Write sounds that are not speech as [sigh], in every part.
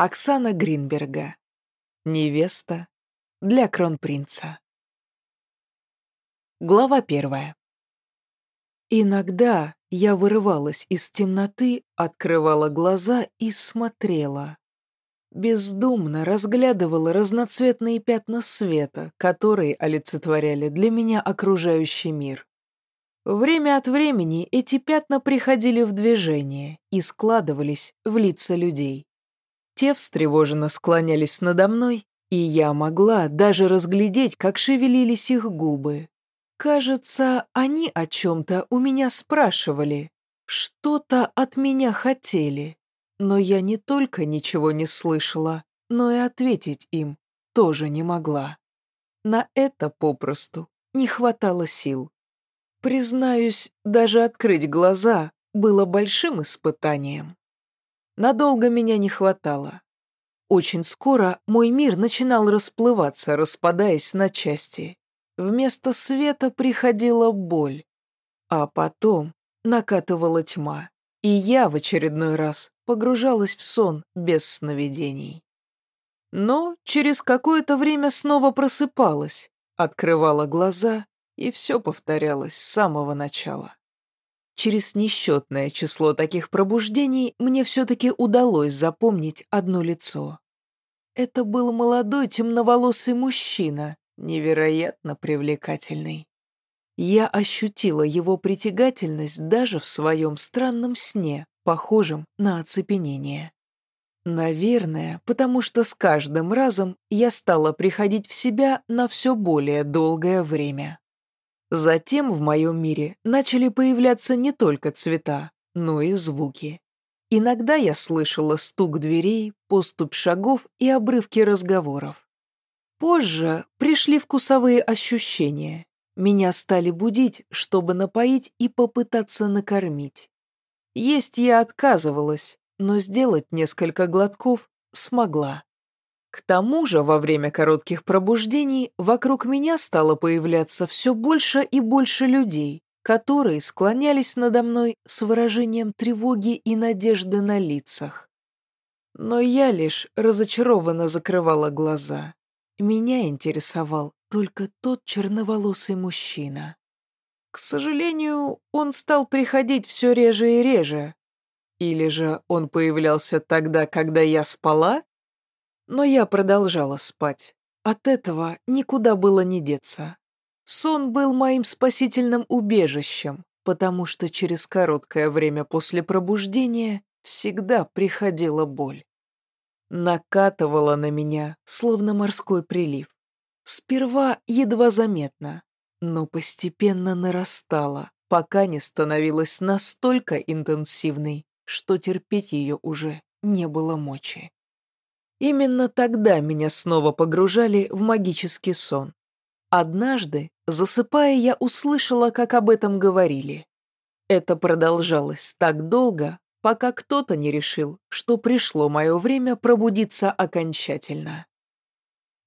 Оксана Гринберга. Невеста для кронпринца. Глава первая. Иногда я вырывалась из темноты, открывала глаза и смотрела. Бездумно разглядывала разноцветные пятна света, которые олицетворяли для меня окружающий мир. Время от времени эти пятна приходили в движение и складывались в лица людей. Те встревоженно склонялись надо мной, и я могла даже разглядеть, как шевелились их губы. Кажется, они о чем-то у меня спрашивали, что-то от меня хотели. Но я не только ничего не слышала, но и ответить им тоже не могла. На это попросту не хватало сил. Признаюсь, даже открыть глаза было большим испытанием. Надолго меня не хватало. Очень скоро мой мир начинал расплываться, распадаясь на части. Вместо света приходила боль. А потом накатывала тьма, и я в очередной раз погружалась в сон без сновидений. Но через какое-то время снова просыпалась, открывала глаза и все повторялось с самого начала. Через несчетное число таких пробуждений мне все-таки удалось запомнить одно лицо. Это был молодой темноволосый мужчина, невероятно привлекательный. Я ощутила его притягательность даже в своем странном сне, похожем на оцепенение. Наверное, потому что с каждым разом я стала приходить в себя на все более долгое время. Затем в моем мире начали появляться не только цвета, но и звуки. Иногда я слышала стук дверей, поступь шагов и обрывки разговоров. Позже пришли вкусовые ощущения. Меня стали будить, чтобы напоить и попытаться накормить. Есть я отказывалась, но сделать несколько глотков смогла. К тому же, во время коротких пробуждений вокруг меня стало появляться все больше и больше людей, которые склонялись надо мной с выражением тревоги и надежды на лицах. Но я лишь разочарованно закрывала глаза. Меня интересовал только тот черноволосый мужчина. К сожалению, он стал приходить все реже и реже. Или же он появлялся тогда, когда я спала? Но я продолжала спать. От этого никуда было не деться. Сон был моим спасительным убежищем, потому что через короткое время после пробуждения всегда приходила боль. Накатывала на меня, словно морской прилив. Сперва едва заметно, но постепенно нарастала, пока не становилась настолько интенсивной, что терпеть ее уже не было мочи. Именно тогда меня снова погружали в магический сон. Однажды, засыпая, я услышала, как об этом говорили. Это продолжалось так долго, пока кто-то не решил, что пришло мое время пробудиться окончательно.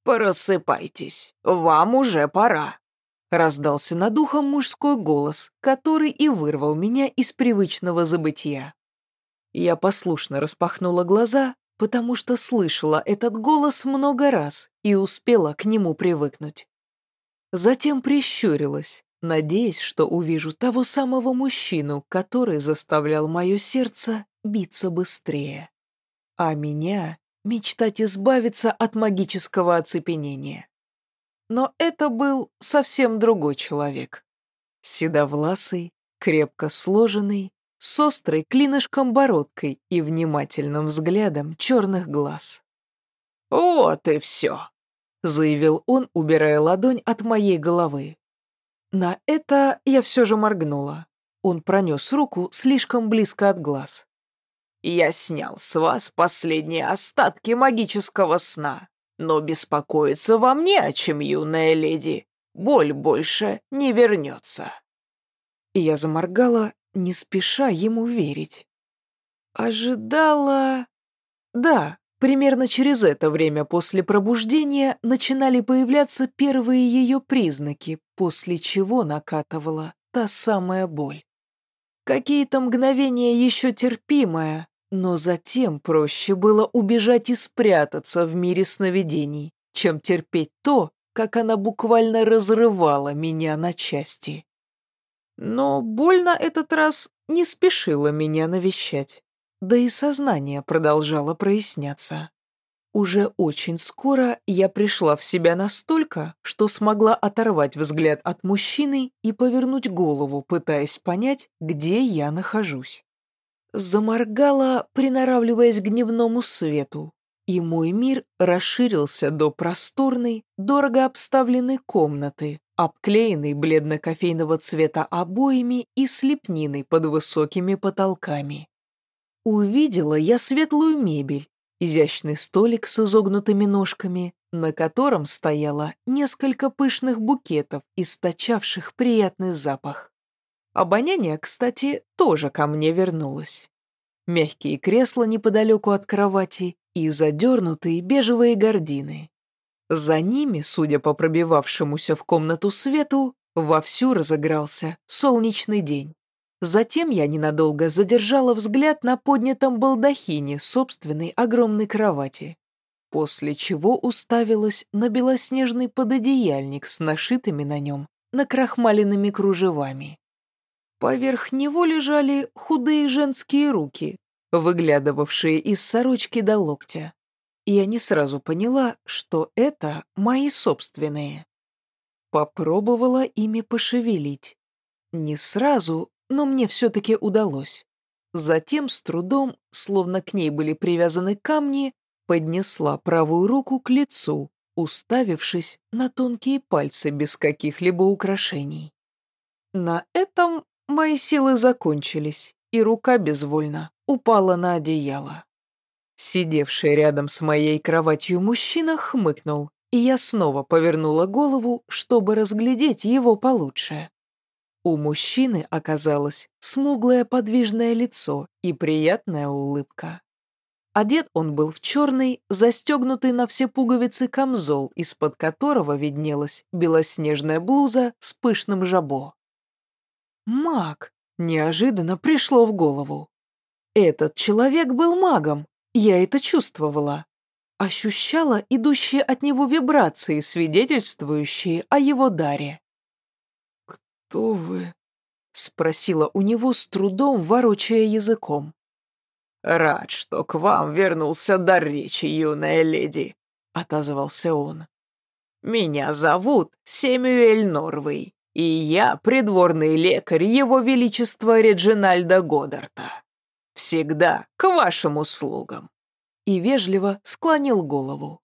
«Просыпайтесь, вам уже пора», — раздался над ухом мужской голос, который и вырвал меня из привычного забытия. Я послушно распахнула глаза, потому что слышала этот голос много раз и успела к нему привыкнуть. Затем прищурилась, надеясь, что увижу того самого мужчину, который заставлял мое сердце биться быстрее, а меня мечтать избавиться от магического оцепенения. Но это был совсем другой человек. Седовласый, крепко сложенный, с острой клинышком бородкой и внимательным взглядом черных глаз. «Вот и все», — заявил он, убирая ладонь от моей головы. На это я все же моргнула. Он пронес руку слишком близко от глаз. «Я снял с вас последние остатки магического сна, но беспокоиться вам не о чем, юная леди. Боль больше не вернется». Я заморгала не спеша ему верить. Ожидала... Да, примерно через это время после пробуждения начинали появляться первые ее признаки, после чего накатывала та самая боль. Какие-то мгновения еще терпимая, Но затем проще было убежать и спрятаться в мире сновидений, чем терпеть то, как она буквально разрывала меня на части. Но боль на этот раз не спешила меня навещать, да и сознание продолжало проясняться. Уже очень скоро я пришла в себя настолько, что смогла оторвать взгляд от мужчины и повернуть голову, пытаясь понять, где я нахожусь. Заморгала, приноравливаясь к дневному свету, и мой мир расширился до просторной, дорого обставленной комнаты, обклеенной бледно-кофейного цвета обоями и слепниной под высокими потолками. Увидела я светлую мебель, изящный столик с изогнутыми ножками, на котором стояло несколько пышных букетов, источавших приятный запах. Обоняние, кстати, тоже ко мне вернулось. Мягкие кресла неподалеку от кровати и задернутые бежевые гардины. За ними, судя по пробивавшемуся в комнату свету, вовсю разыгрался солнечный день. Затем я ненадолго задержала взгляд на поднятом балдахине собственной огромной кровати, после чего уставилась на белоснежный пододеяльник с нашитыми на нем накрахмаленными кружевами. Поверх него лежали худые женские руки, выглядывавшие из сорочки до локтя. Я не сразу поняла, что это мои собственные. Попробовала ими пошевелить. Не сразу, но мне все-таки удалось. Затем с трудом, словно к ней были привязаны камни, поднесла правую руку к лицу, уставившись на тонкие пальцы без каких-либо украшений. На этом мои силы закончились, и рука безвольно упала на одеяло. Сидевший рядом с моей кроватью мужчина хмыкнул, и я снова повернула голову, чтобы разглядеть его получше. У мужчины оказалось смуглое подвижное лицо и приятная улыбка. Одет он был в черный, застегнутый на все пуговицы камзол, из-под которого виднелась белоснежная блуза с пышным жабо. Маг! Неожиданно пришло в голову. Этот человек был магом, я это чувствовала. Ощущала идущие от него вибрации, свидетельствующие о его даре кто вы?» — спросила у него с трудом, ворочая языком. «Рад, что к вам вернулся дар речи, юная леди», — отозвался он. «Меня зовут Семюэль Норвей, и я придворный лекарь Его Величества Реджинальда Годдарта. Всегда к вашим услугам». И вежливо склонил голову.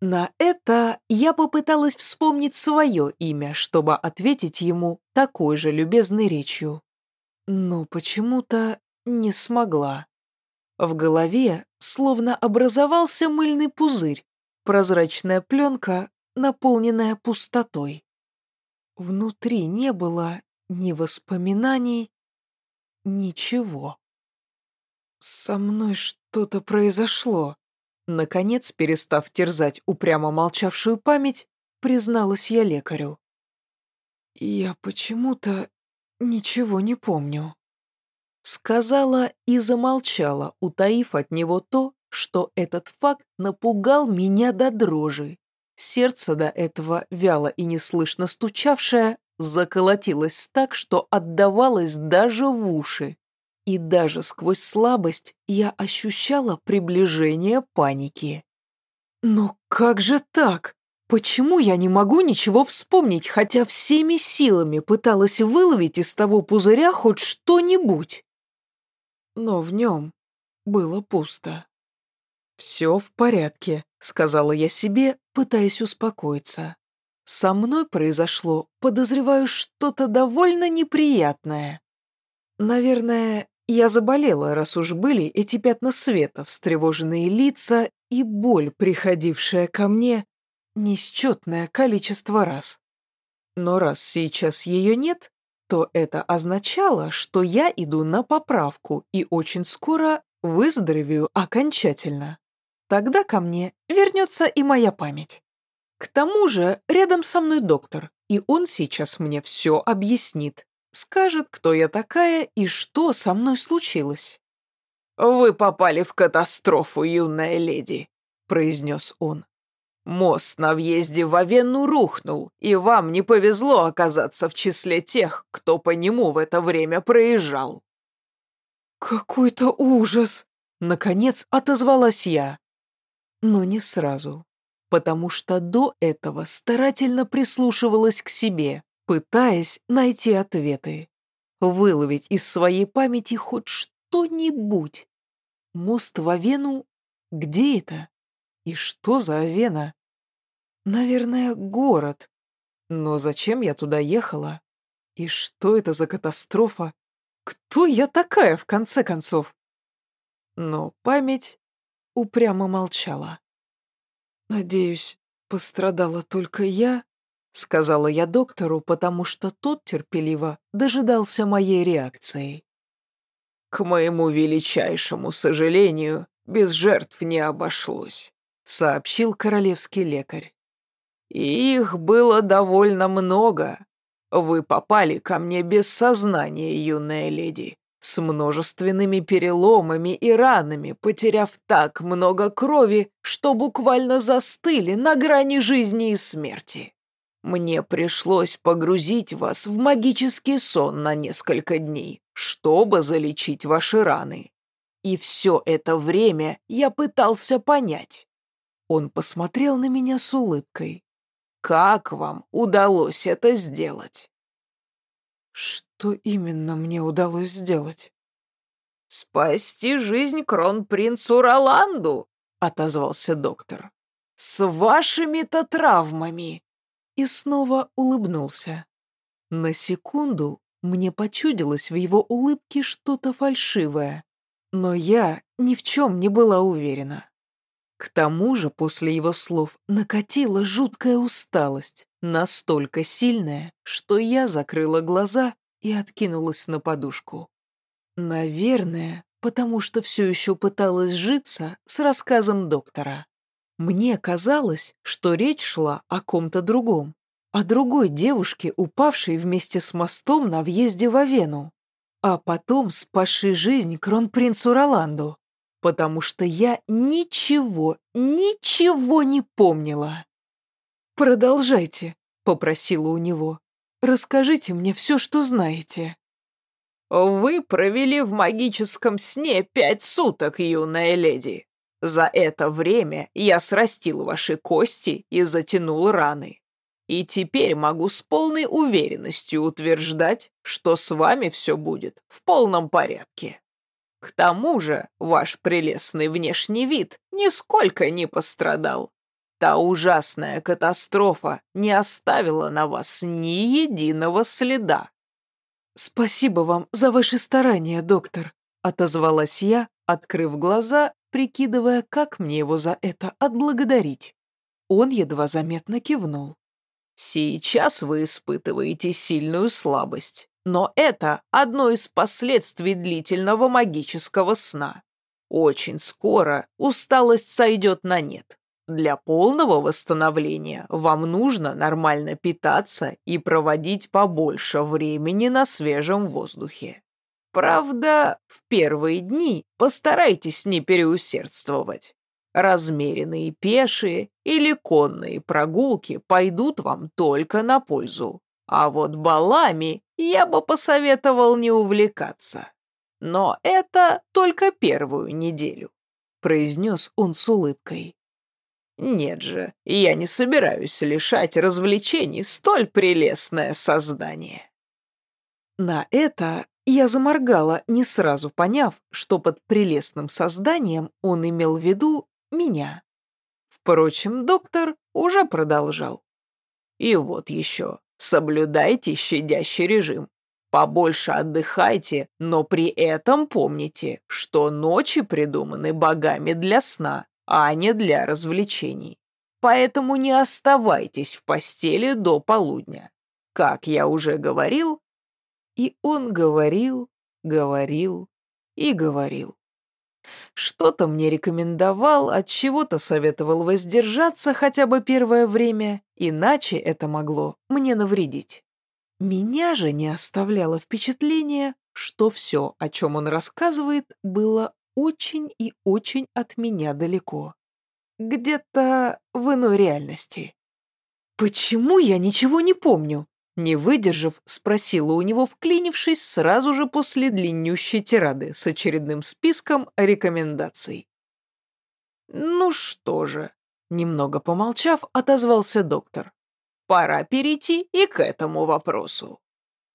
На это я попыталась вспомнить свое имя, чтобы ответить ему такой же любезной речью. Но почему-то не смогла. В голове словно образовался мыльный пузырь, прозрачная пленка, наполненная пустотой. Внутри не было ни воспоминаний, ничего. Со мной что-то произошло. Наконец, перестав терзать упрямо молчавшую память, призналась я лекарю. «Я почему-то ничего не помню». Сказала и замолчала, утаив от него то, что этот факт напугал меня до дрожи. Сердце до этого, вяло и неслышно стучавшее, заколотилось так, что отдавалось даже в уши и даже сквозь слабость я ощущала приближение паники. Но как же так? Почему я не могу ничего вспомнить, хотя всеми силами пыталась выловить из того пузыря хоть что-нибудь? Но в нем было пусто. «Все в порядке», — сказала я себе, пытаясь успокоиться. «Со мной произошло, подозреваю, что-то довольно неприятное. Наверное, я заболела, раз уж были эти пятна света, встревоженные лица и боль, приходившая ко мне несчетное количество раз. Но раз сейчас ее нет, то это означало, что я иду на поправку и очень скоро выздоровею окончательно. Тогда ко мне вернется и моя память. К тому же рядом со мной доктор, и он сейчас мне все объяснит. Скажет, кто я такая и что со мной случилось. вы попали в катастрофу, юная леди», — произнес он. «Мост на въезде в Авенну рухнул, и вам не повезло оказаться в числе тех, кто по нему в это время проезжал». «Какой-то ужас!» — наконец отозвалась я. Но не сразу, потому что до этого старательно прислушивалась к себе, пытаясь найти ответы, выловить из своей памяти хоть что-нибудь. Мост в Авену? Где это? И что за Авена? Наверное, город. Но зачем я туда ехала? И что это за катастрофа? Кто я такая, в конце концов? Но память упрямо молчала. Надеюсь, пострадала только я, сказала я доктору, потому что тот терпеливо дожидался моей реакции. К моему величайшему сожалению, без жертв не обошлось, сообщил королевский лекарь. Их было довольно много. Вы попали ко мне без сознания, юная леди, с множественными переломами и ранами, потеряв так много крови, что буквально застыли на грани жизни и смерти. Мне пришлось погрузить вас в магический сон на несколько дней, чтобы залечить ваши раны. И все это время я пытался понять. Он посмотрел на меня с улыбкой. Как вам удалось это сделать? Что именно мне удалось сделать? Спасти жизнь кронпринцу Роланду, отозвался доктор. С вашими-то травмами и снова улыбнулся. На секунду мне почудилось в его улыбке что-то фальшивое, но я ни в чем не была уверена. К тому же после его слов накатила жуткая усталость, настолько сильная, что я закрыла глаза и откинулась на подушку. Наверное, потому что все еще пыталась житься с рассказом доктора. Мне казалось, что речь шла о ком-то другом, о другой девушке, упавшей вместе с мостом на въезде в Авену, а потом спасшей жизнь кронпринцу Роланду, потому что я ничего, ничего не помнила. «Продолжайте», — попросила у него. «Расскажите мне все, что знаете». «Вы провели в магическом сне пять суток, юная леди», за это время я срастил ваши кости и затянул раны. И теперь могу с полной уверенностью утверждать, что с вами все будет в полном порядке. К тому же ваш прелестный внешний вид нисколько не пострадал. Та ужасная катастрофа не оставила на вас ни единого следа. «Спасибо вам за ваши старания, доктор», — отозвалась я, открыв глаза прикидывая, как мне его за это отблагодарить. Он едва заметно кивнул. «Сейчас вы испытываете сильную слабость, но это одно из последствий длительного магического сна. Очень скоро усталость сойдет на нет. Для полного восстановления вам нужно нормально питаться и проводить побольше времени на свежем воздухе. Правда, в первые дни постарайтесь не переусердствовать. Размеренные пешие или конные прогулки пойдут вам только на пользу. А вот балами я бы посоветовал не увлекаться. Но это только первую неделю», — произнес он с улыбкой. «Нет же, я не собираюсь лишать развлечений столь прелестное создание». На это я заморгала, не сразу поняв, что под прелестным созданием он имел в виду меня. Впрочем, доктор уже продолжал. И вот еще, соблюдайте щадящий режим. Побольше отдыхайте, но при этом помните, что ночи придуманы богами для сна, а не для развлечений. Поэтому не оставайтесь в постели до полудня. Как я уже говорил, и он говорил, говорил и говорил. Что-то мне рекомендовал, от чего-то советовал воздержаться хотя бы первое время, иначе это могло мне навредить. Меня же не оставляло впечатление, что все, о чем он рассказывает, было очень и очень от меня далеко. Где-то в иной реальности. «Почему я ничего не помню?» Не выдержав, спросила у него, вклинившись сразу же после длиннющей тирады с очередным списком рекомендаций. «Ну что же», — немного помолчав, отозвался доктор. «Пора перейти и к этому вопросу.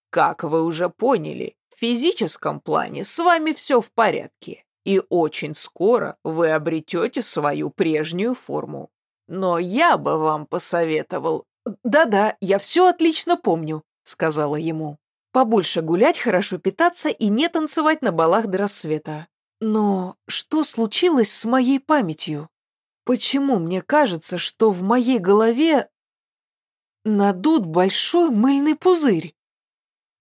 Как вы уже поняли, в физическом плане с вами все в порядке, и очень скоро вы обретете свою прежнюю форму. Но я бы вам посоветовал «Да-да, я все отлично помню», — сказала ему. «Побольше гулять, хорошо питаться и не танцевать на балах до рассвета. Но что случилось с моей памятью? Почему мне кажется, что в моей голове надут большой мыльный пузырь?»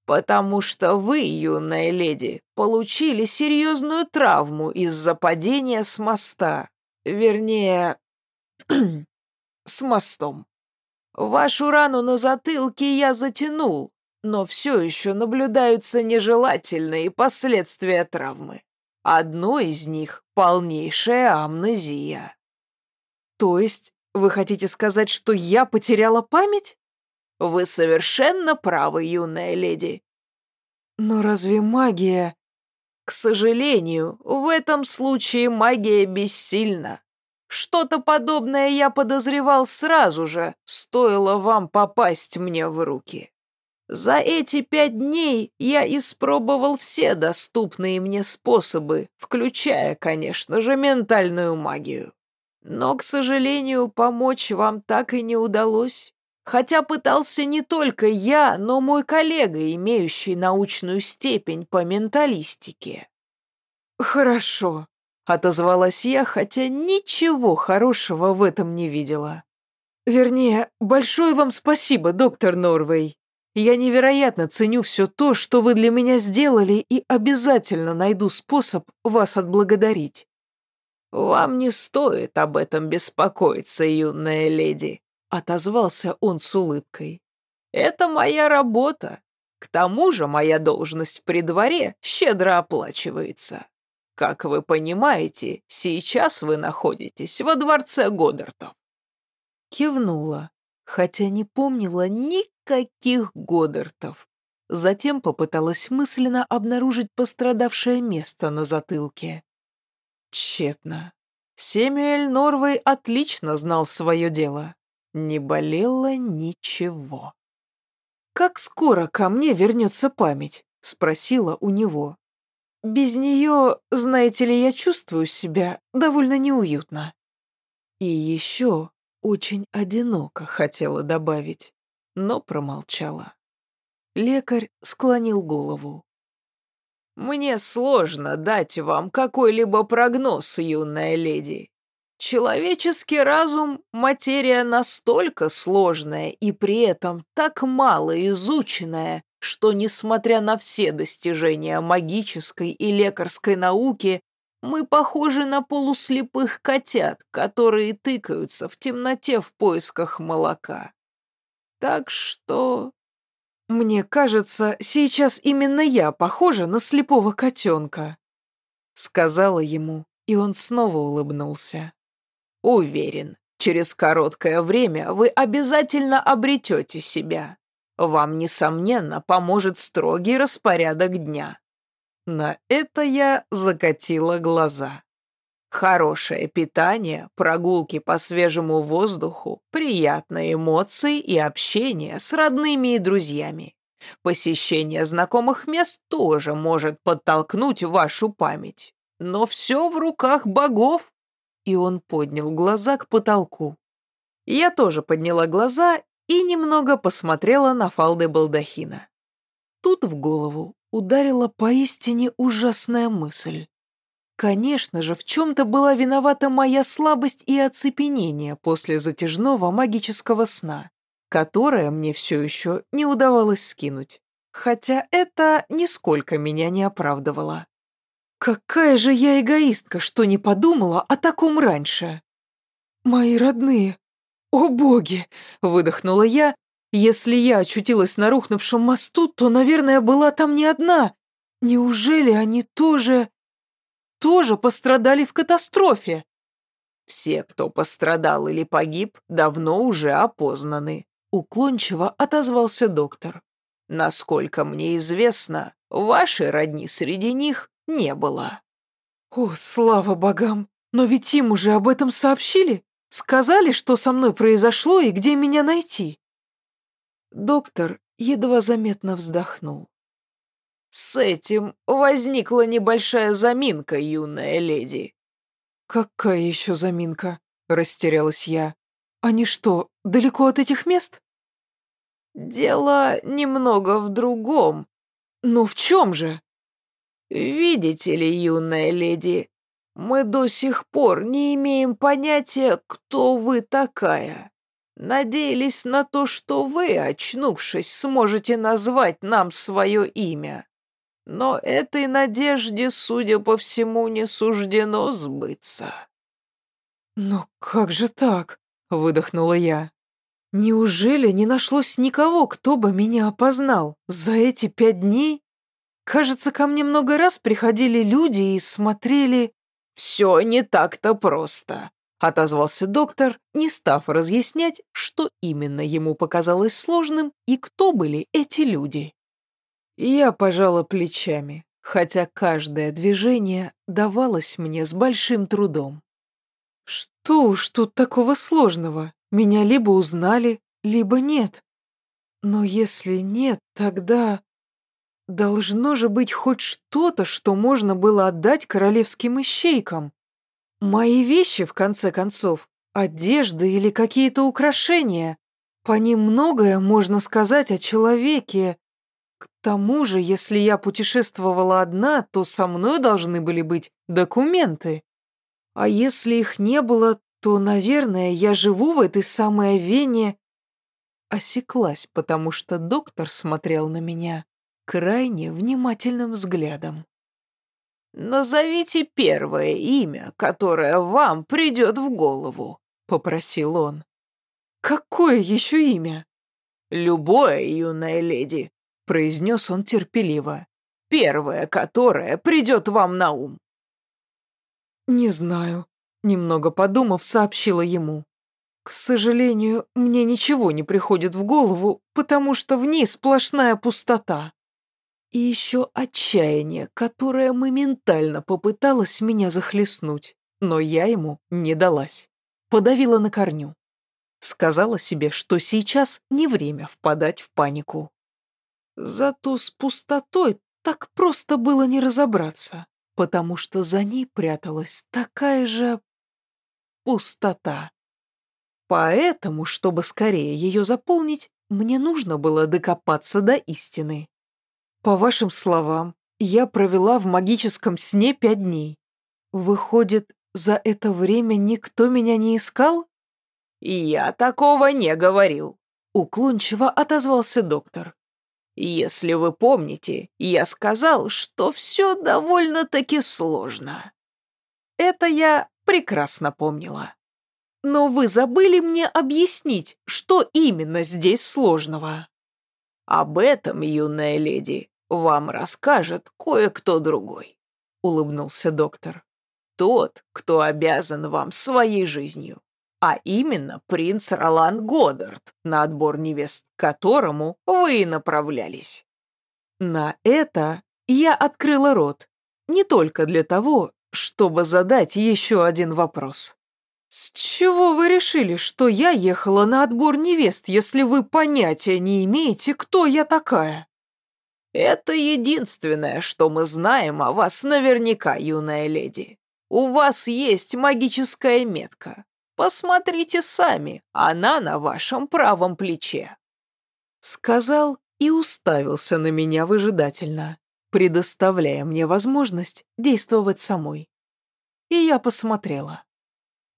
«Потому что вы, юная леди, получили серьезную травму из-за падения с моста. Вернее, [clears throat] с мостом. Вашу рану на затылке я затянул, но все еще наблюдаются нежелательные последствия травмы. Одно из них — полнейшая амнезия. То есть вы хотите сказать, что я потеряла память? Вы совершенно правы, юная леди. Но разве магия... К сожалению, в этом случае магия бессильна. Что-то подобное я подозревал сразу же, стоило вам попасть мне в руки. За эти пять дней я испробовал все доступные мне способы, включая, конечно же, ментальную магию. Но, к сожалению, помочь вам так и не удалось. Хотя пытался не только я, но мой коллега, имеющий научную степень по менталистике. «Хорошо», Отозвалась я, хотя ничего хорошего в этом не видела. Вернее, большое вам спасибо, доктор Норвей. Я невероятно ценю все то, что вы для меня сделали, и обязательно найду способ вас отблагодарить. «Вам не стоит об этом беспокоиться, юная леди», — отозвался он с улыбкой. «Это моя работа. К тому же моя должность при дворе щедро оплачивается. Как вы понимаете, сейчас вы находитесь во дворце Годдартов. Кивнула, хотя не помнила никаких Годдартов. Затем попыталась мысленно обнаружить пострадавшее место на затылке. Тщетно. Сэмюэль Норвей отлично знал свое дело. Не болело ничего. «Как скоро ко мне вернется память?» — спросила у него. Без нее, знаете ли, я чувствую себя довольно неуютно. И еще очень одиноко хотела добавить, но промолчала. Лекарь склонил голову. «Мне сложно дать вам какой-либо прогноз, юная леди. Человеческий разум — материя настолько сложная и при этом так мало изученная, что, несмотря на все достижения магической и лекарской науки, мы похожи на полуслепых котят, которые тыкаются в темноте в поисках молока. Так что... Мне кажется, сейчас именно я похожа на слепого котенка. Сказала ему, и он снова улыбнулся. Уверен, через короткое время вы обязательно обретете себя вам, несомненно, поможет строгий распорядок дня. На это я закатила глаза. Хорошее питание, прогулки по свежему воздуху, приятные эмоции и общение с родными и друзьями. Посещение знакомых мест тоже может подтолкнуть вашу память. Но все в руках богов. И он поднял глаза к потолку. Я тоже подняла глаза и немного посмотрела на фалды балдахина. Тут в голову ударила поистине ужасная мысль. Конечно же, в чем-то была виновата моя слабость и оцепенение после затяжного магического сна, которое мне все еще не удавалось скинуть. Хотя это нисколько меня не оправдывало. Какая же я эгоистка, что не подумала о таком раньше. Мои родные, «О боги!» — выдохнула я. «Если я очутилась на рухнувшем мосту, то, наверное, была там не одна. Неужели они тоже...» тоже пострадали в катастрофе. Все, кто пострадал или погиб, давно уже опознаны. Уклончиво отозвался доктор. Насколько мне известно, вашей родни среди них не было. О, слава богам! Но ведь им уже об этом сообщили. Сказали, что со мной произошло и где меня найти. Доктор едва заметно вздохнул. «С этим возникла небольшая заминка, юная леди». «Какая еще заминка?» — растерялась я. «Они что, далеко от этих мест?» «Дело немного в другом». «Но в чем же?» «Видите ли, юная леди, мы до сих пор не имеем понятия, кто вы такая. Надеялись на то, что вы, очнувшись, сможете назвать нам свое имя. Но этой надежде, судя по всему, не суждено сбыться». «Но как же так?» — выдохнула я. «Неужели не нашлось никого, кто бы меня опознал за эти пять дней? Кажется, ко мне много раз приходили люди и смотрели...» «Все не так-то просто», — отозвался доктор, не став разъяснять, что именно ему показалось сложным и кто были эти люди. Я пожала плечами, хотя каждое движение давалось мне с большим трудом. Что уж тут такого сложного? Меня либо узнали, либо нет. Но если нет, тогда... Должно же быть хоть что-то, что можно было отдать королевским ищейкам. Мои вещи, в конце концов, одежда или какие-то украшения. По ним многое можно сказать о человеке, к тому же, если я путешествовала одна, то со мной должны были быть документы. А если их не было, то, наверное, я живу в этой самой Вене. Осеклась, потому что доктор смотрел на меня крайне внимательным взглядом. «Назовите первое имя, которое вам придет в голову», — попросил он. «Какое еще имя?» «Любое, юная леди произнес он терпеливо. «Первое, которое придет вам на ум». «Не знаю», — немного подумав, сообщила ему. «К сожалению, мне ничего не приходит в голову, потому что в ней сплошная пустота. И еще отчаяние, которое моментально попыталось меня захлестнуть, но я ему не далась. Подавила на корню. Сказала себе, что сейчас не время впадать в панику. Зато с пустотой так просто было не разобраться, потому что за ней пряталась такая же пустота. Поэтому, чтобы скорее ее заполнить, мне нужно было докопаться до истины. По вашим словам, я провела в магическом сне пять дней. Выходит, за это время никто меня не искал? Я такого не говорил. Уклончиво отозвался доктор. Если вы помните, я сказал, что все довольно-таки сложно. Это я прекрасно помнила. Но вы забыли мне объяснить, что именно здесь сложного. Об этом, юная леди, вам расскажет кое-кто другой, улыбнулся доктор. Тот, кто обязан вам своей жизнью а именно принц Ролан Годдард, на отбор невест к которому вы и направлялись. На это я открыла рот, не только для того, чтобы задать еще один вопрос. «С чего вы решили, что я ехала на отбор невест, если вы понятия не имеете, кто я такая?» «Это единственное, что мы знаем о вас наверняка, юная леди. У вас есть магическая метка, Посмотрите сами, она на вашем правом плече». Сказал и уставился на меня выжидательно, предоставляя мне возможность действовать самой. И я посмотрела.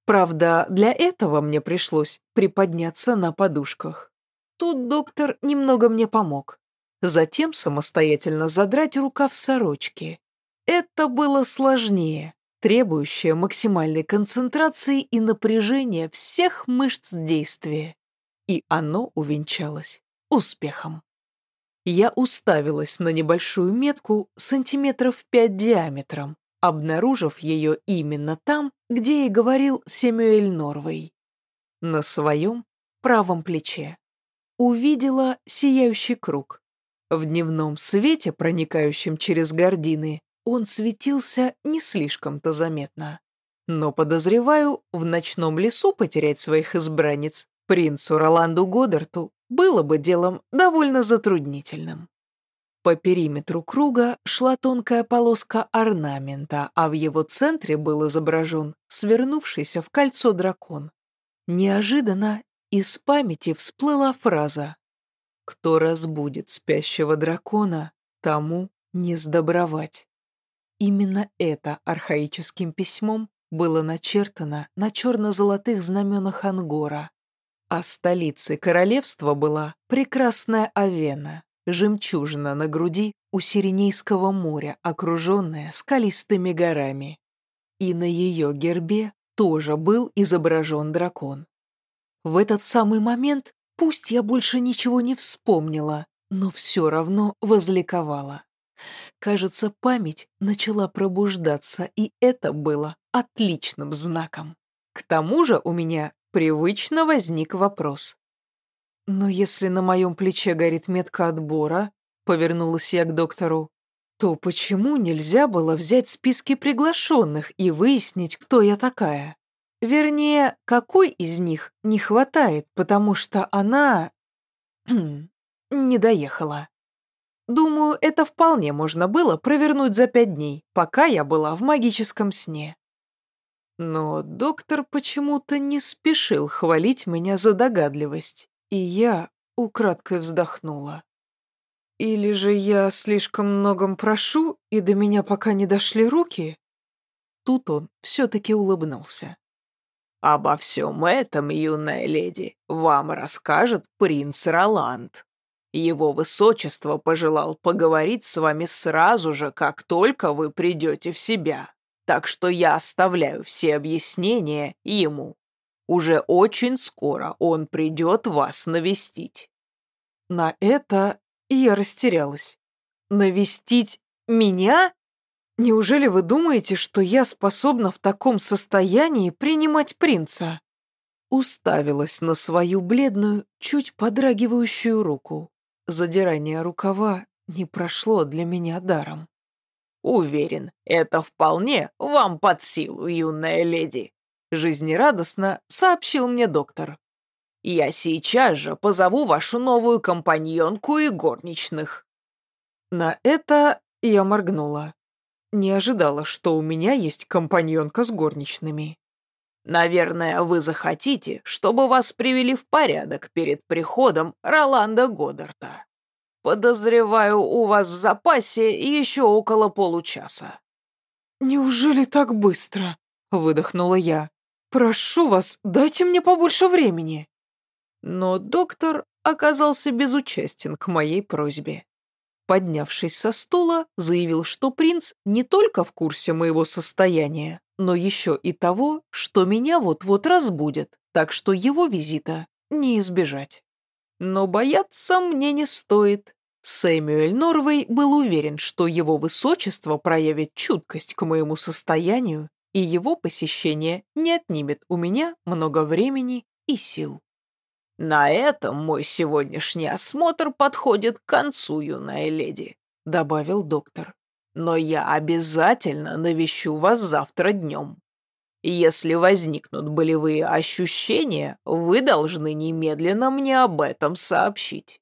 Правда, для этого мне пришлось приподняться на подушках. Тут доктор немного мне помог. Затем самостоятельно задрать рукав сорочки. Это было сложнее, требующая максимальной концентрации и напряжения всех мышц действия. И оно увенчалось успехом. Я уставилась на небольшую метку сантиметров пять диаметром, обнаружив ее именно там, где и говорил Семюэль Норвей. На своем правом плече. Увидела сияющий круг. В дневном свете, проникающем через гардины, он светился не слишком-то заметно. Но, подозреваю, в ночном лесу потерять своих избранниц принцу Роланду Годдарту было бы делом довольно затруднительным. По периметру круга шла тонкая полоска орнамента, а в его центре был изображен свернувшийся в кольцо дракон. Неожиданно из памяти всплыла фраза «Кто разбудит спящего дракона, тому не сдобровать». Именно это архаическим письмом было начертано на черно-золотых знаменах Ангора, а столицей королевства была прекрасная Авена, жемчужина на груди у Сиренейского моря, окруженная скалистыми горами. И на ее гербе тоже был изображен дракон. В этот самый момент, пусть я больше ничего не вспомнила, но все равно возликовала. Кажется, память начала пробуждаться, и это было отличным знаком. К тому же у меня привычно возник вопрос. «Но если на моем плече горит метка отбора», — повернулась я к доктору, то почему нельзя было взять списки приглашенных и выяснить, кто я такая? Вернее, какой из них не хватает, потому что она... [clears throat] не доехала. Думаю, это вполне можно было провернуть за пять дней, пока я была в магическом сне. Но доктор почему-то не спешил хвалить меня за догадливость, и я украдкой вздохнула. Или же я слишком многом прошу, и до меня пока не дошли руки? Тут он все-таки улыбнулся. «Обо всем этом, юная леди, вам расскажет принц Роланд. Его высочество пожелал поговорить с вами сразу же, как только вы придете в себя так что я оставляю все объяснения ему. Уже очень скоро он придет вас навестить». На это я растерялась. «Навестить меня? Неужели вы думаете, что я способна в таком состоянии принимать принца?» Уставилась на свою бледную, чуть подрагивающую руку. Задирание рукава не прошло для меня даром. Уверен, это вполне вам под силу, юная леди», — жизнерадостно сообщил мне доктор. «Я сейчас же позову вашу новую компаньонку и горничных». На это я моргнула. Не ожидала, что у меня есть компаньонка с горничными. «Наверное, вы захотите, чтобы вас привели в порядок перед приходом Роланда Годдарта», Подозреваю, у вас в запасе еще около получаса». «Неужели так быстро?» — выдохнула я. «Прошу вас, дайте мне побольше времени». Но доктор оказался безучастен к моей просьбе. Поднявшись со стула, заявил, что принц не только в курсе моего состояния, но еще и того, что меня вот-вот разбудят, так что его визита не избежать. Но бояться мне не стоит. Сэмюэль Норвей был уверен, что его высочество проявит чуткость к моему состоянию, и его посещение не отнимет у меня много времени и сил. «На этом мой сегодняшний осмотр подходит к концу, юная леди», — добавил доктор. «Но я обязательно навещу вас завтра днем. Если возникнут болевые ощущения, вы должны немедленно мне об этом сообщить.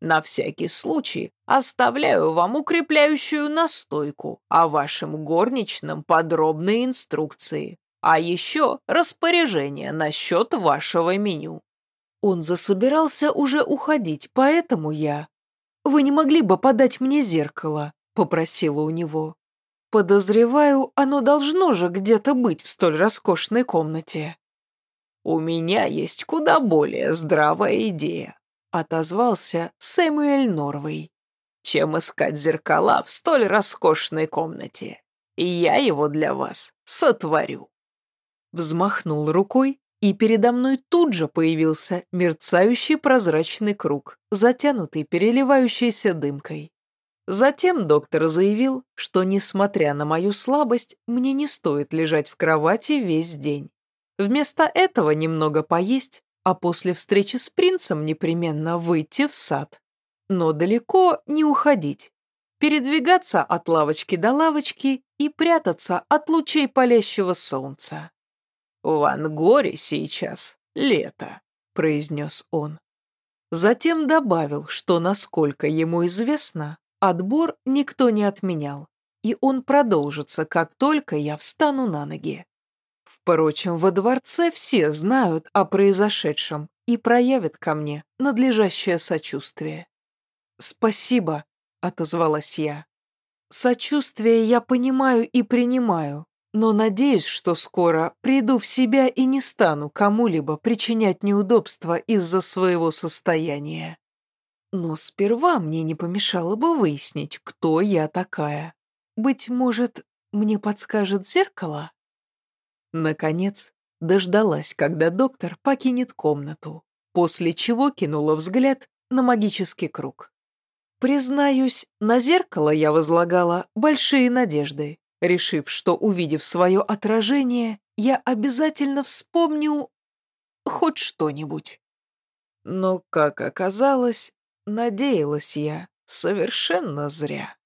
На всякий случай оставляю вам укрепляющую настойку, а вашим горничным подробные инструкции, а еще распоряжение насчет вашего меню». Он засобирался уже уходить, поэтому я... «Вы не могли бы подать мне зеркало?» — попросила у него. Подозреваю, оно должно же где-то быть в столь роскошной комнате. «У меня есть куда более здравая идея», — отозвался Сэмюэль Норвей, «чем искать зеркала в столь роскошной комнате. И я его для вас сотворю». Взмахнул рукой, и передо мной тут же появился мерцающий прозрачный круг, затянутый переливающейся дымкой. Затем доктор заявил, что, несмотря на мою слабость, мне не стоит лежать в кровати весь день. Вместо этого немного поесть, а после встречи с принцем непременно выйти в сад. Но далеко не уходить. Передвигаться от лавочки до лавочки и прятаться от лучей палящего солнца. «В Ангоре сейчас лето», — произнес он. Затем добавил, что, насколько ему известно, отбор никто не отменял, и он продолжится, как только я встану на ноги. Впрочем, во дворце все знают о произошедшем и проявят ко мне надлежащее сочувствие. «Спасибо», — отозвалась я. «Сочувствие я понимаю и принимаю, но надеюсь, что скоро приду в себя и не стану кому-либо причинять неудобства из-за своего состояния. Но сперва мне не помешало бы выяснить, кто я такая. Быть может, мне подскажет зеркало?» Наконец, дождалась, когда доктор покинет комнату, после чего кинула взгляд на магический круг. Признаюсь, на зеркало я возлагала большие надежды, решив, что, увидев свое отражение, я обязательно вспомню хоть что-нибудь. Но, как оказалось, надеялась я совершенно зря.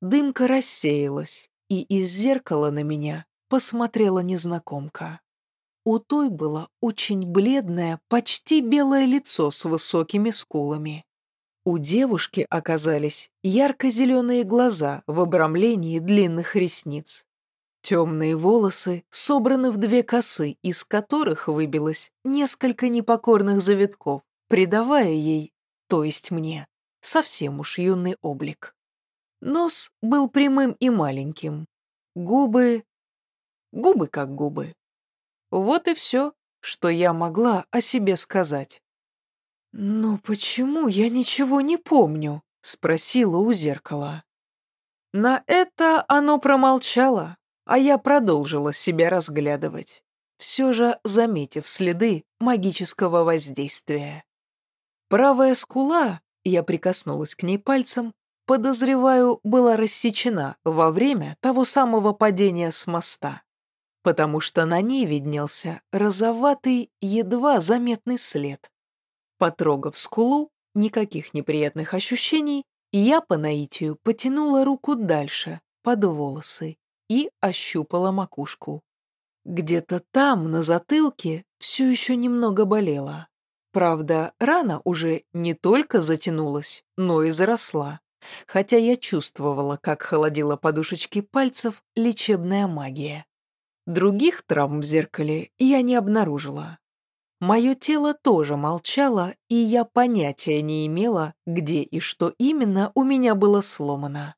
Дымка рассеялась, и из зеркала на меня посмотрела незнакомка. У той было очень бледное, почти белое лицо с высокими скулами. У девушки оказались ярко-зеленые глаза в обрамлении длинных ресниц. Темные волосы собраны в две косы, из которых выбилось несколько непокорных завитков, придавая ей, то есть мне, совсем уж юный облик. Нос был прямым и маленьким, губы Губы как губы. Вот и все, что я могла о себе сказать. «Но почему я ничего не помню?» — спросила у зеркала. На это оно промолчало, а я продолжила себя разглядывать, все же заметив следы магического воздействия. Правая скула, я прикоснулась к ней пальцем, подозреваю, была рассечена во время того самого падения с моста потому что на ней виднелся розоватый, едва заметный след. Потрогав скулу, никаких неприятных ощущений, я по наитию потянула руку дальше, под волосы, и ощупала макушку. Где-то там, на затылке, все еще немного болело. Правда, рана уже не только затянулась, но и заросла, хотя я чувствовала, как холодила подушечки пальцев лечебная магия. Других травм в зеркале я не обнаружила. Мое тело тоже молчало, и я понятия не имела, где и что именно у меня было сломано.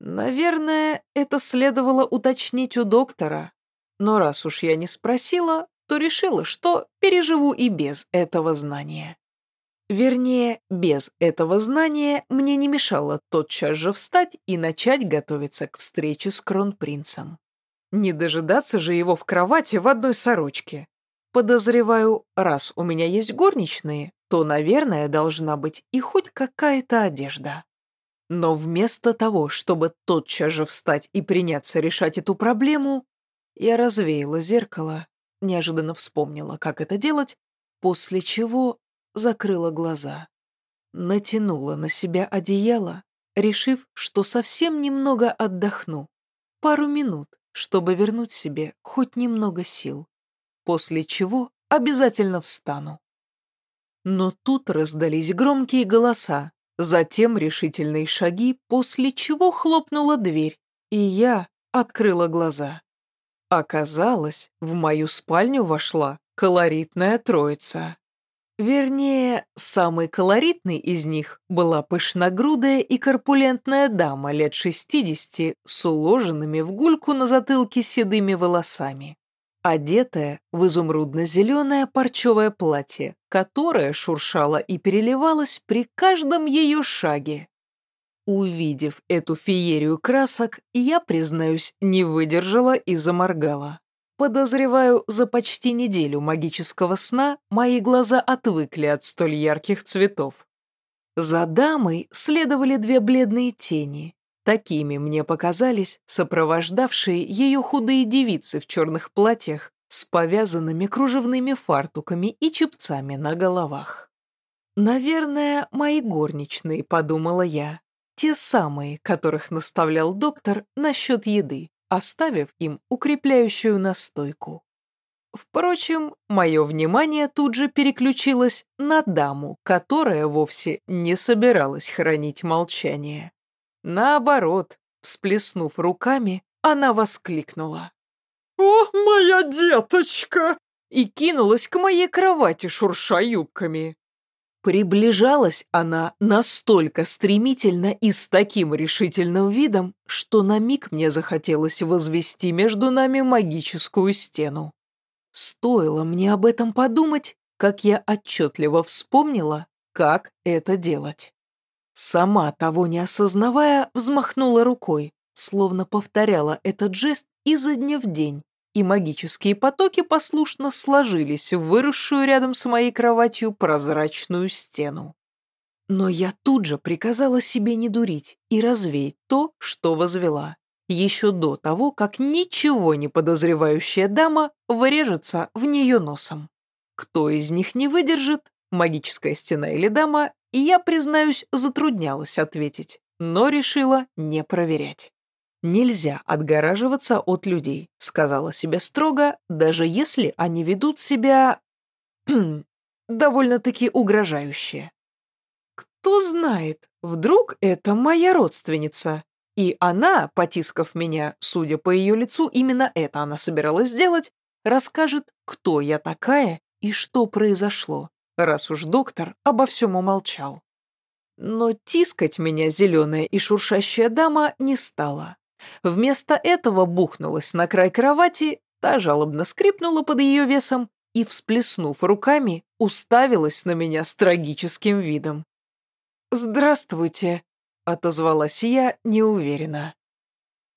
Наверное, это следовало уточнить у доктора, но раз уж я не спросила, то решила, что переживу и без этого знания. Вернее, без этого знания мне не мешало тотчас же встать и начать готовиться к встрече с кронпринцем. Не дожидаться же его в кровати в одной сорочке. Подозреваю, раз у меня есть горничные, то, наверное, должна быть и хоть какая-то одежда. Но вместо того, чтобы тотчас же встать и приняться решать эту проблему, я развеяла зеркало, неожиданно вспомнила, как это делать, после чего закрыла глаза. Натянула на себя одеяло, решив, что совсем немного отдохну. Пару минут, чтобы вернуть себе хоть немного сил, после чего обязательно встану. Но тут раздались громкие голоса, затем решительные шаги, после чего хлопнула дверь, и я открыла глаза. Оказалось, в мою спальню вошла колоритная троица. Вернее, самой колоритной из них была пышногрудая и корпулентная дама лет шестидесяти с уложенными в гульку на затылке седыми волосами, одетая в изумрудно-зеленое парчевое платье, которое шуршало и переливалось при каждом ее шаге. Увидев эту феерию красок, я, признаюсь, не выдержала и заморгала. Подозреваю, за почти неделю магического сна мои глаза отвыкли от столь ярких цветов. За дамой следовали две бледные тени. Такими мне показались сопровождавшие ее худые девицы в черных платьях с повязанными кружевными фартуками и чепцами на головах. «Наверное, мои горничные», — подумала я. Те самые, которых наставлял доктор насчет еды, оставив им укрепляющую настойку. Впрочем, мое внимание тут же переключилось на даму, которая вовсе не собиралась хранить молчание. Наоборот, всплеснув руками, она воскликнула. «О, моя деточка!» и кинулась к моей кровати, шурша юбками. Приближалась она настолько стремительно и с таким решительным видом, что на миг мне захотелось возвести между нами магическую стену. Стоило мне об этом подумать, как я отчетливо вспомнила, как это делать. Сама, того не осознавая, взмахнула рукой, словно повторяла этот жест изо дня в день, и магические потоки послушно сложились в выросшую рядом с моей кроватью прозрачную стену. Но я тут же приказала себе не дурить и развеять то, что возвела, еще до того, как ничего не подозревающая дама вырежется в нее носом. Кто из них не выдержит, магическая стена или дама, и я, признаюсь, затруднялась ответить, но решила не проверять. «Нельзя отгораживаться от людей», — сказала себе строго, даже если они ведут себя... [clears throat] довольно-таки угрожающе. Кто знает, вдруг это моя родственница, и она, потискав меня, судя по ее лицу, именно это она собиралась сделать, расскажет, кто я такая и что произошло, раз уж доктор обо всем умолчал. Но тискать меня зеленая и шуршащая дама не стала. Вместо этого бухнулась на край кровати, та жалобно скрипнула под ее весом и, всплеснув руками, уставилась на меня с трагическим видом. «Здравствуйте», — отозвалась я неуверенно.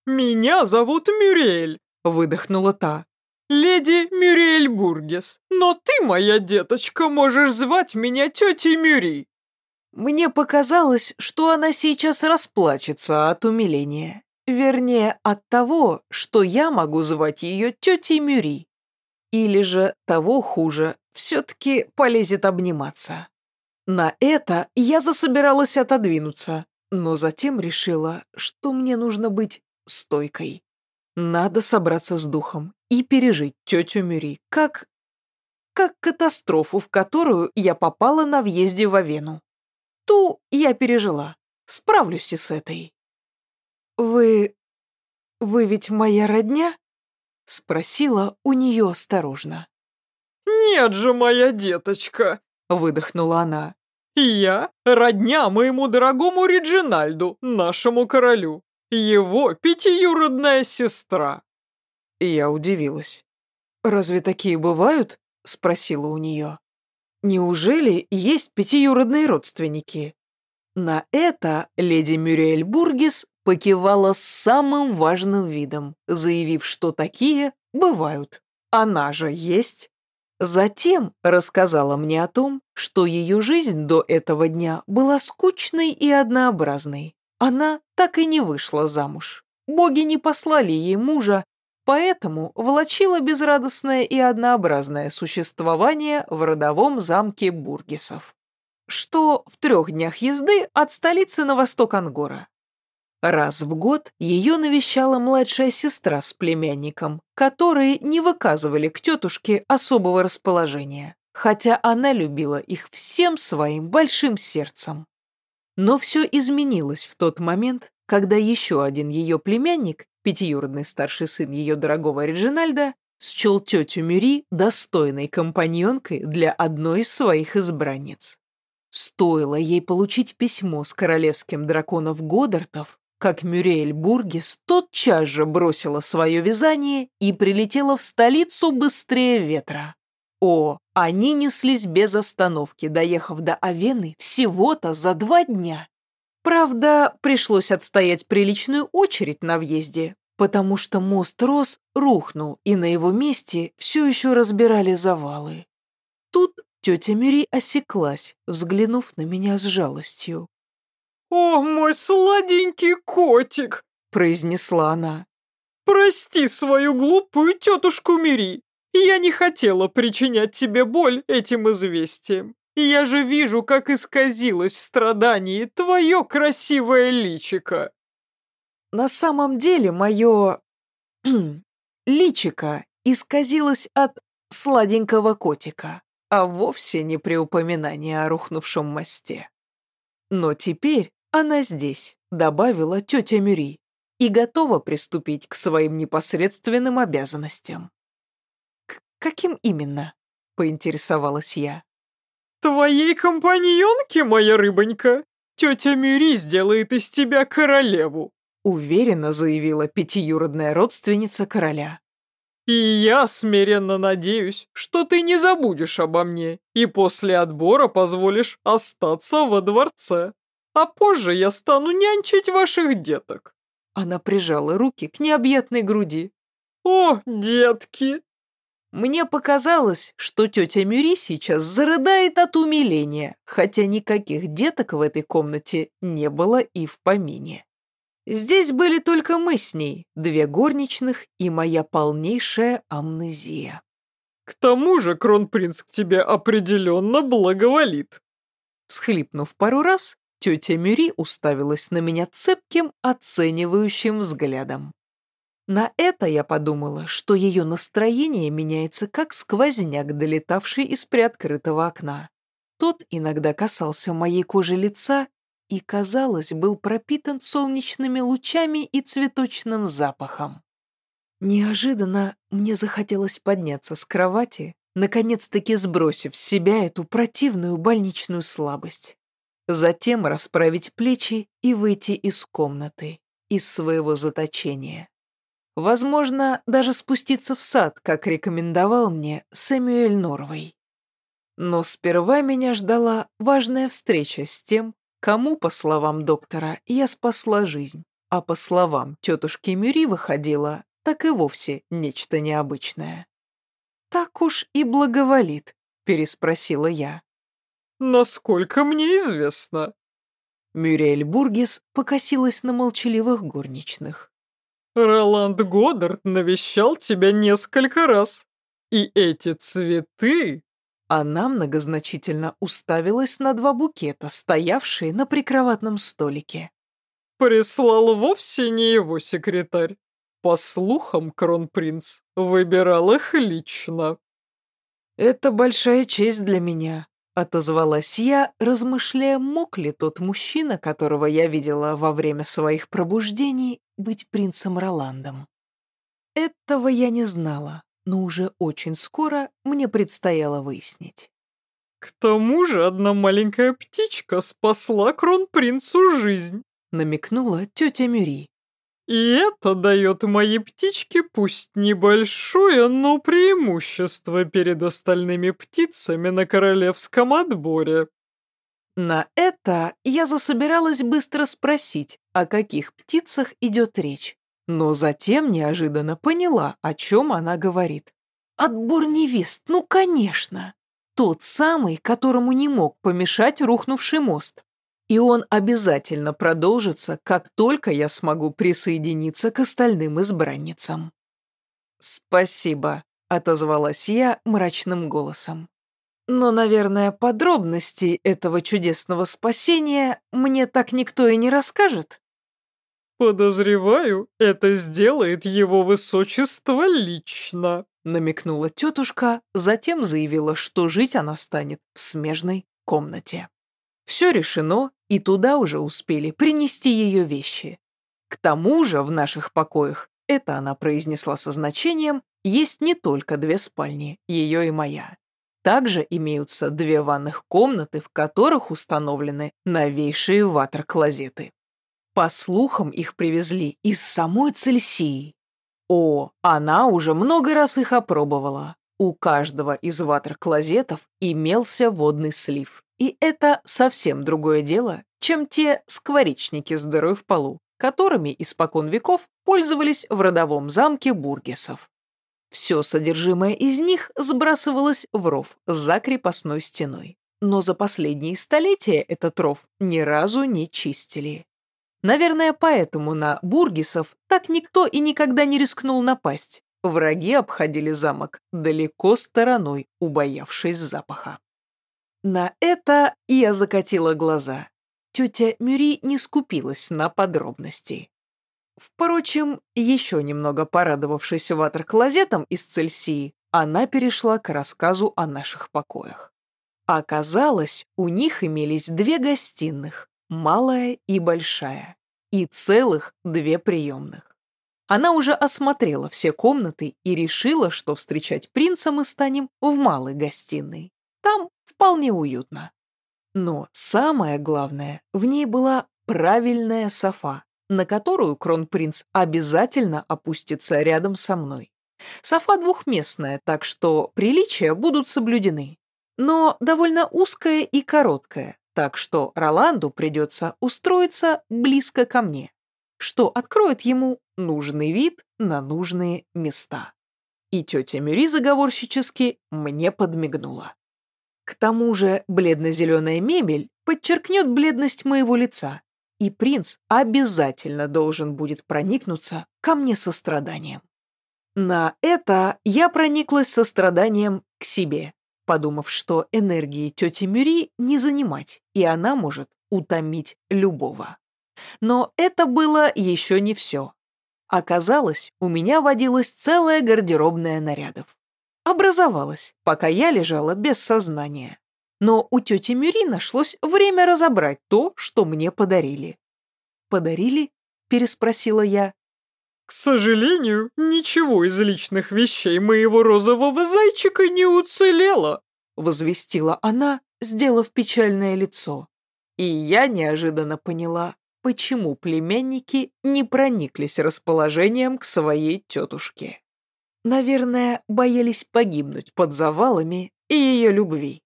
«Меня зовут Мюрель», — выдохнула та. «Леди Мюрель Бургес, но ты, моя деточка, можешь звать меня тетей Мюри». Мне показалось, что она сейчас расплачется от умиления. Вернее, от того, что я могу звать ее тетей Мюри. Или же, того хуже, все-таки полезет обниматься. На это я засобиралась отодвинуться, но затем решила, что мне нужно быть стойкой. Надо собраться с духом и пережить тетю Мюри, как... как катастрофу, в которую я попала на въезде в Авену. Ту я пережила, справлюсь и с этой. «Вы... вы ведь моя родня?» — спросила у нее осторожно. «Нет же, моя деточка!» — выдохнула она. «Я родня моему дорогому Реджинальду, нашему королю, его пятиюродная сестра». Я удивилась. «Разве такие бывают?» — спросила у нее. «Неужели есть пятиюродные родственники?» На это леди Мюриэль Бургис покивала с самым важным видом, заявив, что такие бывают. Она же есть. Затем рассказала мне о том, что ее жизнь до этого дня была скучной и однообразной. Она так и не вышла замуж. Боги не послали ей мужа, поэтому влачила безрадостное и однообразное существование в родовом замке Бургисов, что в трех днях езды от столицы на восток Ангора. Раз в год ее навещала младшая сестра с племянником, которые не выказывали к тетушке особого расположения, хотя она любила их всем своим большим сердцем. Но все изменилось в тот момент, когда еще один ее племянник, пятиюродный старший сын ее дорогого Реджинальда, счел тетю Мюри достойной компаньонкой для одной из своих избранниц. Стоило ей получить письмо с королевским драконов Годдартов, как Мюриэль Бургис тотчас же бросила свое вязание и прилетела в столицу быстрее ветра. О, они неслись без остановки, доехав до Авены всего-то за два дня. Правда, пришлось отстоять приличную очередь на въезде, потому что мост Рос рухнул, и на его месте все еще разбирали завалы. Тут Тетя Мюри осеклась, взглянув на меня с жалостью. «О, мой сладенький котик!» — произнесла она. «Прости свою глупую тетушку Мири. Я не хотела причинять тебе боль этим известием. Я же вижу, как исказилось в страдании твое красивое личико». На самом деле мое... [clears throat] личико исказилось от сладенького котика а вовсе не при упоминании о рухнувшем мосте. Но теперь она здесь, добавила тетя Мюри, и готова приступить к своим непосредственным обязанностям. «К каким именно?» — поинтересовалась я. «Твоей компаньонке, моя рыбонька, тетя Мюри сделает из тебя королеву», — уверенно заявила пятиюродная родственница короля. И я смиренно надеюсь, что ты не забудешь обо мне и после отбора позволишь остаться во дворце. А позже я стану нянчить ваших деток». Она прижала руки к необъятной груди. «О, детки!» Мне показалось, что тетя Мюри сейчас зарыдает от умиления, хотя никаких деток в этой комнате не было и в помине. Здесь были только мы с ней, две горничных и моя полнейшая амнезия. «К тому же кронпринц к тебе определенно благоволит». Всхлипнув пару раз, тетя Мюри уставилась на меня цепким, оценивающим взглядом. На это я подумала, что ее настроение меняется как сквозняк, долетавший из приоткрытого окна. Тот иногда касался моей кожи лица и, казалось, был пропитан солнечными лучами и цветочным запахом. Неожиданно мне захотелось подняться с кровати, наконец-таки сбросив с себя эту противную больничную слабость. Затем расправить плечи и выйти из комнаты, из своего заточения. Возможно, даже спуститься в сад, как рекомендовал мне Сэмюэль Норвей. Но сперва меня ждала важная встреча с тем, Кому, по словам доктора, я спасла жизнь, а по словам тетушки Мюри выходило, так и вовсе нечто необычное. «Так уж и благоволит», — переспросила я. «Насколько мне известно». Мюриэль Бургис покосилась на молчаливых горничных. «Роланд Годдард навещал тебя несколько раз, и эти цветы она многозначительно уставилась на два букета, стоявшие на прикроватном столике. «Прислал вовсе не его секретарь. По слухам, кронпринц выбирал их лично». «Это большая честь для меня», — отозвалась я, размышляя, мог ли тот мужчина, которого я видела во время своих пробуждений, быть принцем Роландом. Этого я не знала но уже очень скоро мне предстояло выяснить. «К тому же одна маленькая птичка спасла кронпринцу жизнь», намекнула тетя Мюри. «И это дает моей птичке пусть небольшое, но преимущество перед остальными птицами на королевском отборе». На это я засобиралась быстро спросить, о каких птицах идет речь. Но затем неожиданно поняла, о чем она говорит. «Отбор невест, ну, конечно! Тот самый, которому не мог помешать рухнувший мост. И он обязательно продолжится, как только я смогу присоединиться к остальным избранницам». «Спасибо», — отозвалась я мрачным голосом. «Но, наверное, подробности этого чудесного спасения мне так никто и не расскажет». «Подозреваю, это сделает его высочество лично», намекнула тетушка, затем заявила, что жить она станет в смежной комнате. Все решено, и туда уже успели принести ее вещи. К тому же в наших покоях, это она произнесла со значением, есть не только две спальни, ее и моя. Также имеются две ванных комнаты, в которых установлены новейшие ватер-клозеты. По слухам, их привезли из самой Цельсии. О, она уже много раз их опробовала. У каждого из ватер-клозетов имелся водный слив. И это совсем другое дело, чем те скворечники с дырой в полу, которыми испокон веков пользовались в родовом замке Бургесов. Все содержимое из них сбрасывалось в ров за крепостной стеной. Но за последние столетия этот ров ни разу не чистили. Наверное, поэтому на бургисов так никто и никогда не рискнул напасть. Враги обходили замок далеко стороной, убоявшись запаха. На это я закатила глаза. Тетя Мюри не скупилась на подробности. Впрочем, еще немного порадовавшись ватер-клозетом из Цельсии, она перешла к рассказу о наших покоях. Оказалось, у них имелись две гостиных, малая и большая, и целых две приемных. Она уже осмотрела все комнаты и решила, что встречать принца мы станем в малой гостиной. Там вполне уютно. Но самое главное, в ней была правильная софа, на которую кронпринц обязательно опустится рядом со мной. Софа двухместная, так что приличия будут соблюдены. Но довольно узкая и короткая, так что Роланду придется устроиться близко ко мне, что откроет ему нужный вид на нужные места. И тетя Мюри заговорщически мне подмигнула. К тому же бледно-зеленая мебель подчеркнет бледность моего лица, и принц обязательно должен будет проникнуться ко мне состраданием. На это я прониклась состраданием к себе, подумав, что энергии тети Мюри не занимать, и она может утомить любого. Но это было еще не все. Оказалось, у меня водилась целая гардеробная нарядов. Образовалась, пока я лежала без сознания. Но у тети Мюри нашлось время разобрать то, что мне подарили. «Подарили?» – переспросила я. «К сожалению, ничего из личных вещей моего розового зайчика не уцелело», – возвестила она, сделав печальное лицо. И я неожиданно поняла, почему племянники не прониклись расположением к своей тетушке. Наверное, боялись погибнуть под завалами и ее любви.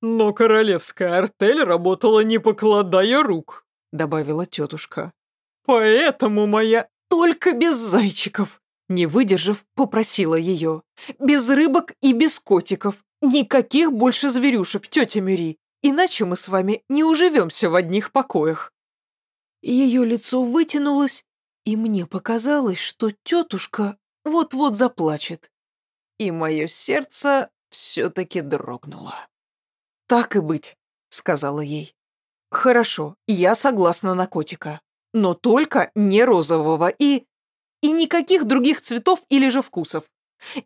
«Но королевская артель работала не покладая рук», — добавила тетушка. «Поэтому моя...» «Только без зайчиков!» Не выдержав, попросила ее. «Без рыбок и без котиков. Никаких больше зверюшек, тетя Мюри, иначе мы с вами не уживемся в одних покоях». Ее лицо вытянулось, и мне показалось, что тетушка вот-вот заплачет. И мое сердце все-таки дрогнуло. «Так и быть», — сказала ей. «Хорошо, я согласна на котика. Но только не розового и... и никаких других цветов или же вкусов.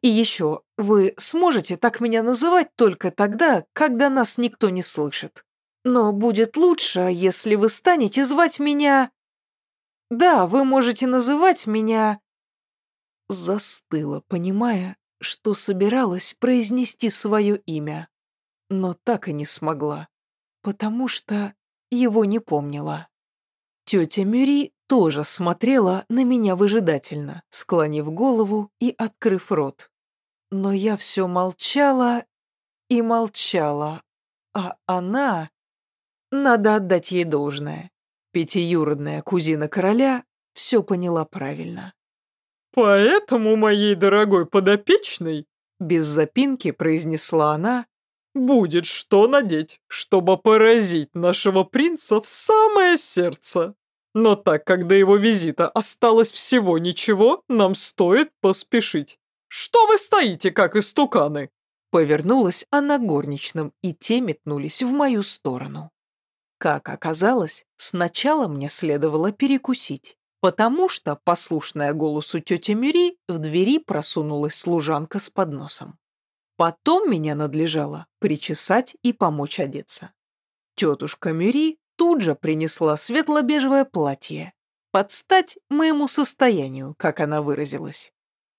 И еще, вы сможете так меня называть только тогда, когда нас никто не слышит. Но будет лучше, если вы станете звать меня... Да, вы можете называть меня... Застыла, понимая, что собиралась произнести свое имя, но так и не смогла, потому что его не помнила. Тетя Мюри тоже смотрела на меня выжидательно, склонив голову и открыв рот. Но я все молчала и молчала, а она... Надо отдать ей должное. Пятиюродная кузина короля все поняла правильно. «Поэтому моей дорогой подопечной», — без запинки произнесла она, «будет что надеть, чтобы поразить нашего принца в самое сердце. Но так как до его визита осталось всего ничего, нам стоит поспешить. Что вы стоите, как истуканы?» Повернулась она горничным, и те метнулись в мою сторону. Как оказалось, сначала мне следовало перекусить потому что, послушная голосу тети Мюри, в двери просунулась служанка с подносом. Потом меня надлежало причесать и помочь одеться. Тетушка Мюри тут же принесла светло-бежевое платье, под стать моему состоянию, как она выразилась.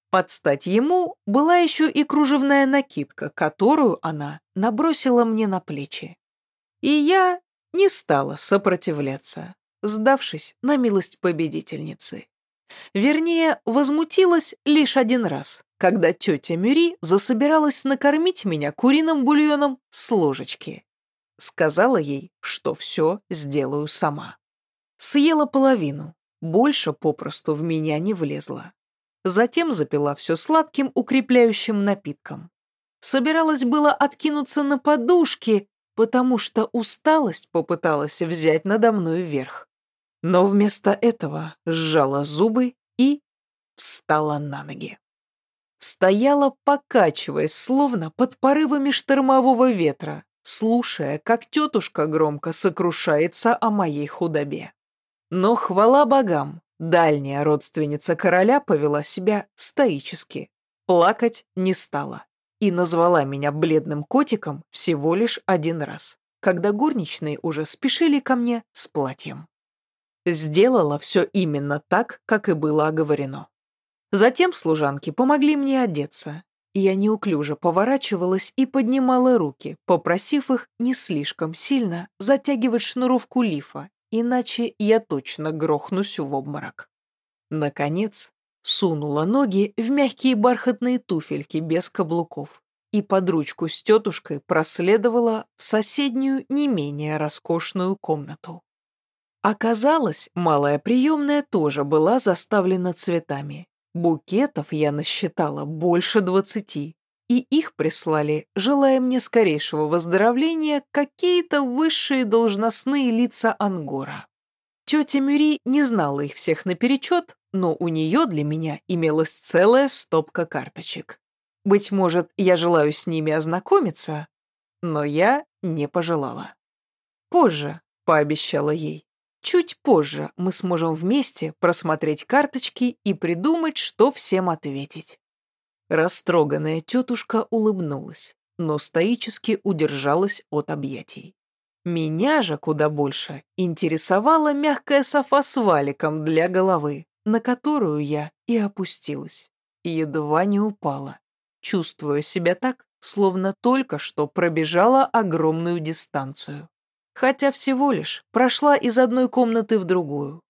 Под стать ему была еще и кружевная накидка, которую она набросила мне на плечи. И я не стала сопротивляться сдавшись на милость победительницы. Вернее, возмутилась лишь один раз, когда тетя Мюри засобиралась накормить меня куриным бульоном с ложечки. Сказала ей, что все сделаю сама. Съела половину, больше попросту в меня не влезла. Затем запила все сладким укрепляющим напитком. Собиралась было откинуться на подушки, потому что усталость попыталась взять надо мной верх. Но вместо этого сжала зубы и встала на ноги. Стояла, покачиваясь, словно под порывами штормового ветра, слушая, как тетушка громко сокрушается о моей худобе. Но хвала богам, дальняя родственница короля повела себя стоически, плакать не стала и назвала меня бледным котиком всего лишь один раз, когда горничные уже спешили ко мне с платьем. Сделала все именно так, как и было оговорено. Затем служанки помогли мне одеться, я неуклюже поворачивалась и поднимала руки, попросив их не слишком сильно затягивать шнуровку лифа, иначе я точно грохнусь в обморок. Наконец, сунула ноги в мягкие бархатные туфельки без каблуков и под ручку с тетушкой проследовала в соседнюю не менее роскошную комнату. Оказалось, малая приемная тоже была заставлена цветами, Букетов я насчитала больше двадцати, и их прислали, желая мне скорейшего выздоровления, какие-то высшие должностные лица Ангора. Тетя Мюри не знала их всех наперечет, но у нее для меня имелась целая стопка карточек. Быть может, я желаю с ними ознакомиться, но я не пожелала. Позже, пообещала ей, Чуть позже мы сможем вместе просмотреть карточки и придумать, что всем ответить. Растроганная тетушка улыбнулась, но стоически удержалась от объятий. Меня же куда больше интересовала мягкая софа с валиком для головы, на которую я и опустилась, едва не упала, чувствуя себя так, словно только что пробежала огромную дистанцию хотя всего лишь прошла из одной комнаты в другую.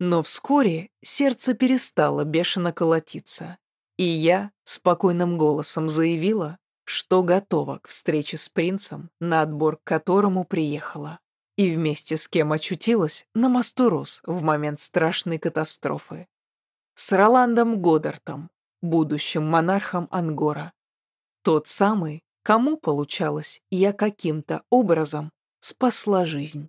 Но вскоре сердце перестало бешено колотиться, и я спокойным голосом заявила, что готова к встрече с принцем, на отбор к которому приехала, и вместе с кем очутилась на мосту Рос в момент страшной катастрофы. С Роландом Годдартом, будущим монархом Ангора. Тот самый, кому, получалось, я каким-то образом спасла жизнь.